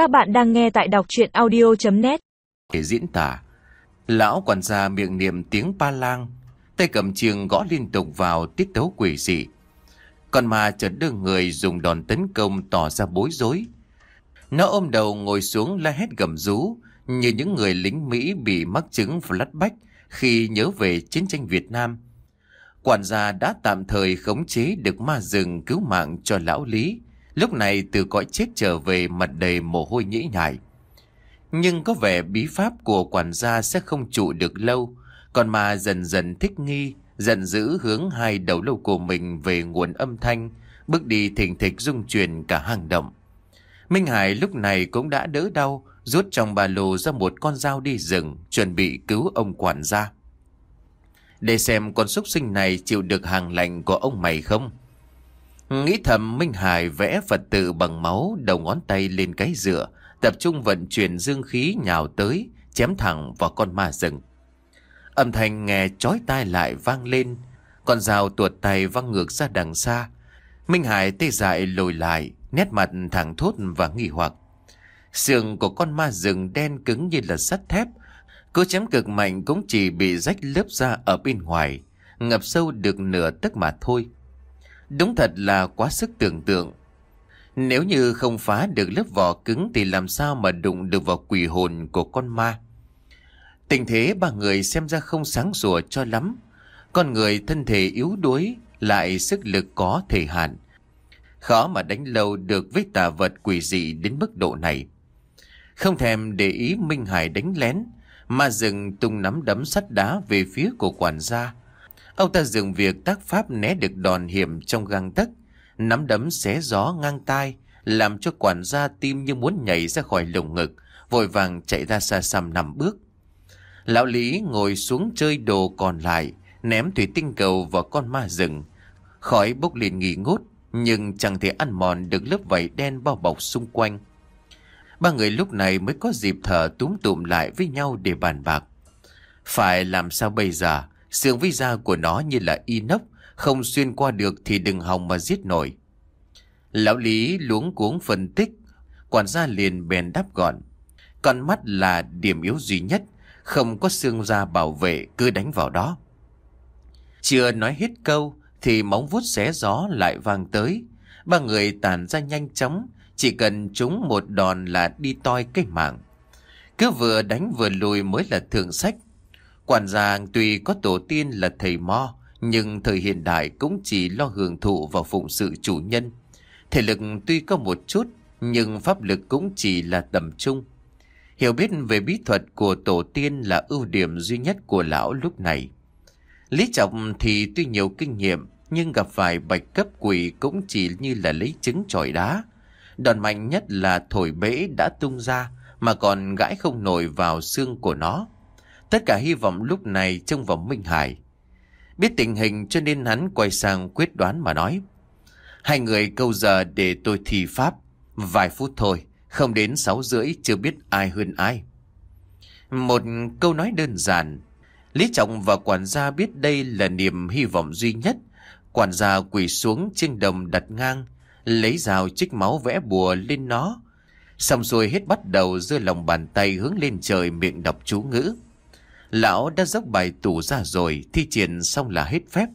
Các bạn đang nghe tại đọc chuyện audio.net Để diễn tả, Lão quản gia miệng niệm tiếng pa lang, Tay cầm chiêng gõ liên tục vào tiết tấu quỷ dị. Còn mà chợt đưa người dùng đòn tấn công tỏ ra bối rối. Nó ôm đầu ngồi xuống la hét gầm rú, Như những người lính Mỹ bị mắc chứng flashback Khi nhớ về chiến tranh Việt Nam. Quản gia đã tạm thời khống chế được ma rừng cứu mạng cho lão Lý. Lúc này từ cõi chết trở về mặt đầy mồ hôi nhĩ nhại. Nhưng có vẻ bí pháp của quản gia sẽ không trụ được lâu, còn mà dần dần thích nghi, dần giữ hướng hai đầu lâu của mình về nguồn âm thanh, bước đi thình thịch rung chuyển cả hang động. Minh Hải lúc này cũng đã đỡ đau, rút trong ba lô ra một con dao đi rừng, chuẩn bị cứu ông quản gia. Để xem con súc sinh này chịu được hàng lạnh của ông mày không? Nghĩ thầm Minh Hải vẽ Phật tự bằng máu đầu ngón tay lên cái dựa, tập trung vận chuyển dương khí nhào tới, chém thẳng vào con ma rừng. Âm thanh nghe chói tai lại vang lên, con dao tuột tay văng ngược ra đằng xa. Minh Hải tê dại lùi lại, nét mặt thẳng thốt và nghi hoặc. Sườn của con ma rừng đen cứng như là sắt thép, cứ chém cực mạnh cũng chỉ bị rách lớp da ở bên ngoài, ngập sâu được nửa tấc mà thôi. Đúng thật là quá sức tưởng tượng. Nếu như không phá được lớp vỏ cứng thì làm sao mà đụng được vào quỷ hồn của con ma. Tình thế ba người xem ra không sáng sủa cho lắm. Con người thân thể yếu đuối lại sức lực có thể hạn. Khó mà đánh lâu được với tà vật quỷ dị đến mức độ này. Không thèm để ý Minh Hải đánh lén, mà dừng tung nắm đấm sắt đá về phía của quản gia. Ông ta dừng việc tác pháp né được đòn hiểm trong găng tấc, nắm đấm xé gió ngang tai, làm cho quản gia tim như muốn nhảy ra khỏi lồng ngực, vội vàng chạy ra xa xăm nằm bước. Lão Lý ngồi xuống chơi đồ còn lại, ném thủy tinh cầu vào con ma rừng. Khói bốc lên nghỉ ngút, nhưng chẳng thể ăn mòn được lớp vảy đen bao bọc xung quanh. Ba người lúc này mới có dịp thở túm tụm lại với nhau để bàn bạc. Phải làm sao bây giờ? Xương với da của nó như là inox, không xuyên qua được thì đừng hòng mà giết nổi. Lão Lý luống cuống phân tích, quản gia liền bèn đáp gọn. Con mắt là điểm yếu duy nhất, không có xương da bảo vệ cứ đánh vào đó. Chưa nói hết câu thì móng vuốt xé gió lại vang tới. Ba người tàn ra nhanh chóng, chỉ cần chúng một đòn là đi toi cái mạng. Cứ vừa đánh vừa lùi mới là thượng sách. Quản gia tuy có tổ tiên là thầy mo, nhưng thời hiện đại cũng chỉ lo hưởng thụ và phụng sự chủ nhân. Thể lực tuy có một chút, nhưng pháp lực cũng chỉ là tầm trung. Hiểu biết về bí thuật của tổ tiên là ưu điểm duy nhất của lão lúc này. Lý Trọng thì tuy nhiều kinh nghiệm, nhưng gặp phải bạch cấp quỷ cũng chỉ như là lấy trứng trọi đá. Đòn mạnh nhất là thổi bể đã tung ra, mà còn gãi không nổi vào xương của nó. Tất cả hy vọng lúc này trông vào Minh Hải. Biết tình hình cho nên hắn quay sang quyết đoán mà nói. Hai người câu giờ để tôi thi pháp. Vài phút thôi, không đến sáu rưỡi chưa biết ai hơn ai. Một câu nói đơn giản. Lý Trọng và quản gia biết đây là niềm hy vọng duy nhất. Quản gia quỳ xuống trên đồng đặt ngang, lấy dao chích máu vẽ bùa lên nó. Xong xuôi hết bắt đầu giơ lòng bàn tay hướng lên trời miệng đọc chú ngữ. Lão đã dốc bài tủ ra rồi, thi triển xong là hết phép,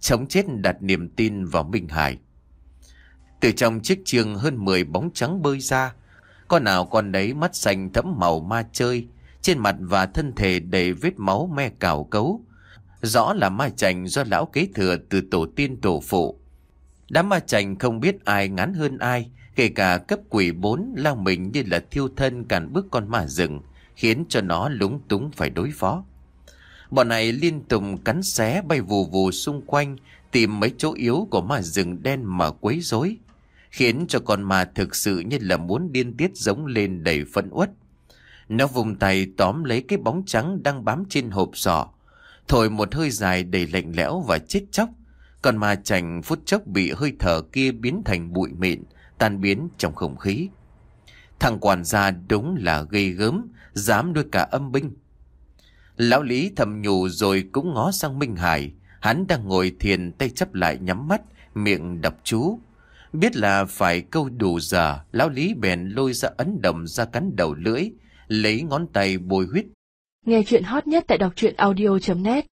chống chết đặt niềm tin vào Minh Hải. Từ trong chiếc chiêng hơn 10 bóng trắng bơi ra, con nào con đấy mắt xanh thẫm màu ma chơi, trên mặt và thân thể đầy vết máu me cào cấu. Rõ là ma chành do lão kế thừa từ tổ tiên tổ phụ. Đám ma chành không biết ai ngắn hơn ai, kể cả cấp quỷ bốn lao mình như là thiêu thân cản bước con ma rừng khiến cho nó lúng túng phải đối phó. Bọn này liên tục cắn xé bay vù vù xung quanh, tìm mấy chỗ yếu của ma rừng đen mà quấy rối, khiến cho con ma thực sự như là muốn điên tiết giống lên đầy phẫn uất. Nó vùng tay tóm lấy cái bóng trắng đang bám trên hộp sọ, thổi một hơi dài đầy lạnh lẽo và chết chóc. Còn ma chành phút chốc bị hơi thở kia biến thành bụi mịn, tan biến trong không khí. Thằng quản gia đúng là gây gớm, dám nuôi cả âm binh. Lão Lý thầm nhủ rồi cũng ngó sang Minh Hải. Hắn đang ngồi thiền tay chấp lại nhắm mắt, miệng đọc chú. Biết là phải câu đủ giờ, lão lý bèn lôi ra ấn đồng ra cắn đầu lưỡi, lấy ngón tay bôi huyết. Nghe chuyện hot nhất tại đọc truyện audio.net